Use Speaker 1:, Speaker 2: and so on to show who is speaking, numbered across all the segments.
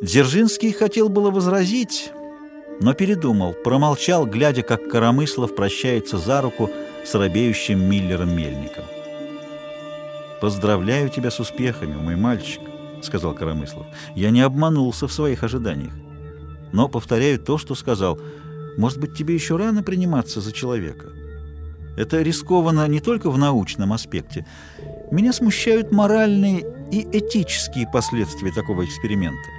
Speaker 1: Дзержинский хотел было возразить, но передумал, промолчал, глядя, как Коромыслов прощается за руку с робеющим Миллером-мельником. «Поздравляю тебя с успехами, мой мальчик», — сказал Коромыслов. «Я не обманулся в своих ожиданиях. Но повторяю то, что сказал. Может быть, тебе еще рано приниматься за человека. Это рискованно не только в научном аспекте. Меня смущают моральные и этические последствия такого эксперимента.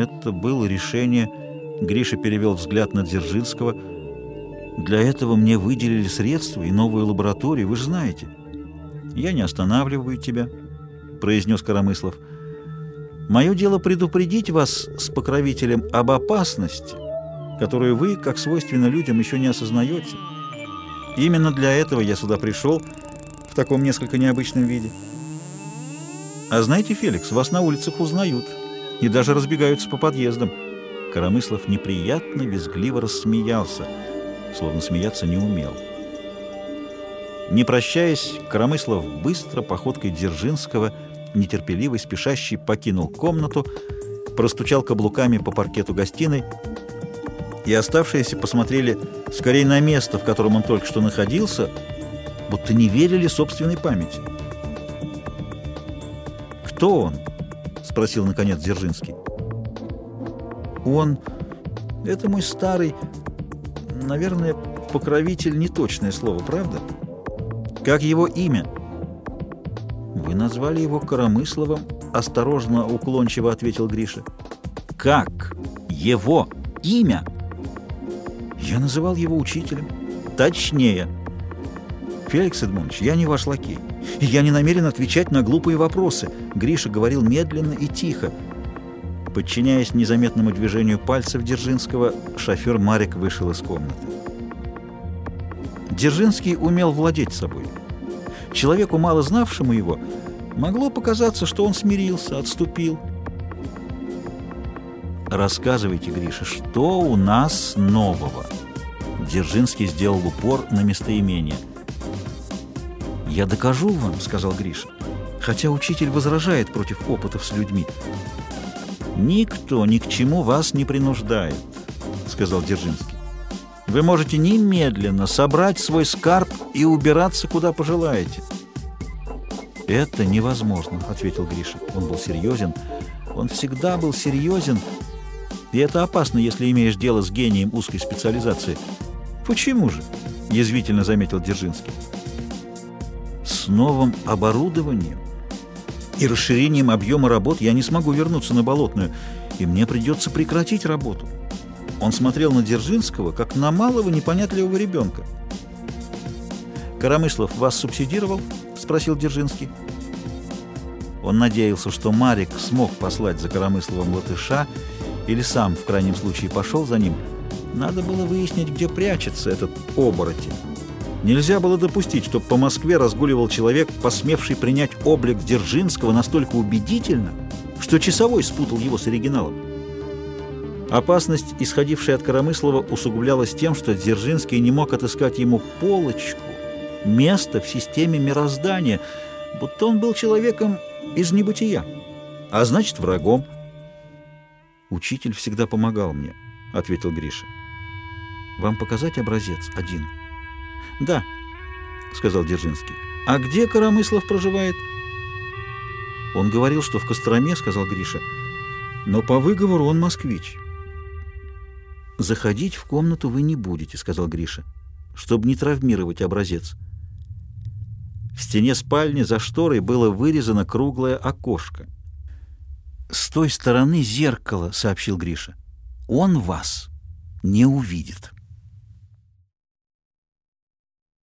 Speaker 1: Это было решение... Гриша перевел взгляд на Дзержинского. Для этого мне выделили средства и новую лабораторию, вы же знаете. Я не останавливаю тебя, произнес Коромыслов. Мое дело предупредить вас с покровителем об опасности, которую вы, как свойственно людям, еще не осознаете. Именно для этого я сюда пришел в таком несколько необычном виде. А знаете, Феликс, вас на улицах узнают и даже разбегаются по подъездам. Коромыслов неприятно, визгливо рассмеялся, словно смеяться не умел. Не прощаясь, Коромыслов быстро, походкой Дзержинского, нетерпеливый, спешащий, покинул комнату, простучал каблуками по паркету гостиной, и оставшиеся посмотрели скорее на место, в котором он только что находился, будто не верили собственной памяти. «Кто он?» — спросил, наконец, Дзержинский. «Он... Это мой старый... Наверное, покровитель — неточное слово, правда? Как его имя?» «Вы назвали его Коромысловым?» — осторожно, уклончиво ответил Гриша. «Как? Его имя?» «Я называл его учителем». «Точнее». «Феликс Эдмонович, я не ваш лакей, и я не намерен отвечать на глупые вопросы», — Гриша говорил медленно и тихо. Подчиняясь незаметному движению пальцев Дзержинского, шофер Марик вышел из комнаты. Дзержинский умел владеть собой. Человеку, мало знавшему его, могло показаться, что он смирился, отступил. «Рассказывайте, Гриша, что у нас нового?» Дзержинский сделал упор на местоимение. «Я докажу вам», — сказал Гриша, хотя учитель возражает против опытов с людьми. «Никто ни к чему вас не принуждает», — сказал Дзержинский. «Вы можете немедленно собрать свой скарб и убираться, куда пожелаете». «Это невозможно», — ответил Гриша. Он был серьезен. Он всегда был серьезен. И это опасно, если имеешь дело с гением узкой специализации. «Почему же?» — язвительно заметил Дзержинский. «С новым оборудованием и расширением объема работ я не смогу вернуться на Болотную, и мне придется прекратить работу». Он смотрел на Дзержинского, как на малого непонятливого ребенка. «Коромыслов вас субсидировал?» — спросил Дзержинский. Он надеялся, что Марик смог послать за Коромысловым латыша или сам, в крайнем случае, пошел за ним. Надо было выяснить, где прячется этот оборотень. Нельзя было допустить, чтобы по Москве разгуливал человек, посмевший принять облик Дзержинского настолько убедительно, что часовой спутал его с оригиналом. Опасность, исходившая от Коромыслова, усугублялась тем, что Дзержинский не мог отыскать ему полочку, место в системе мироздания, будто он был человеком из небытия, а значит врагом. «Учитель всегда помогал мне», — ответил Гриша. «Вам показать образец один?» «Да», — сказал Дзержинский. «А где Коромыслов проживает?» «Он говорил, что в Костроме», — сказал Гриша. «Но по выговору он москвич». «Заходить в комнату вы не будете», — сказал Гриша, «чтобы не травмировать образец». В стене спальни за шторой было вырезано круглое окошко. «С той стороны зеркало», — сообщил Гриша. «Он вас не увидит».